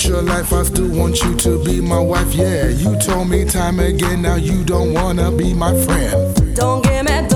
future life, I still want you to be my wife. Yeah, you told me time again, now you don't wanna be my friend. Don't give me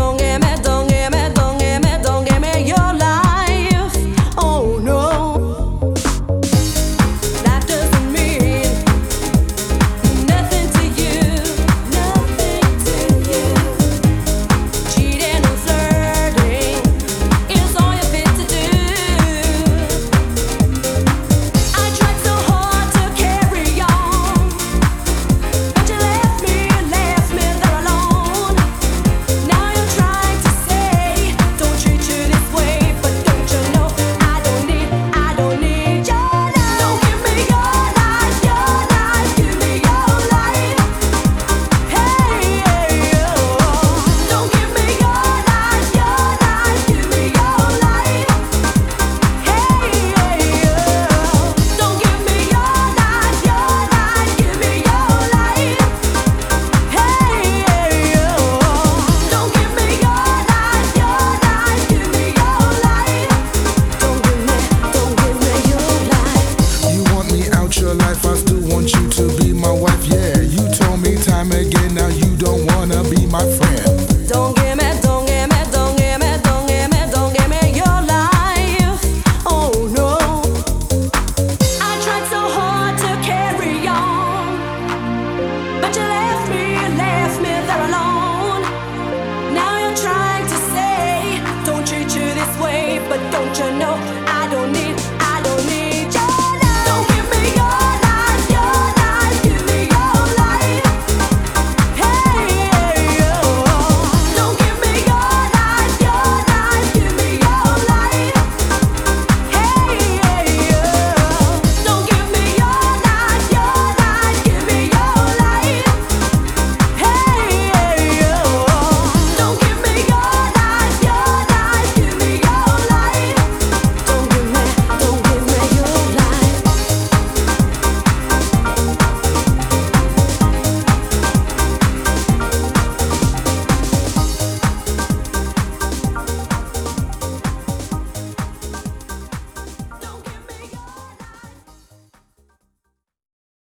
time again.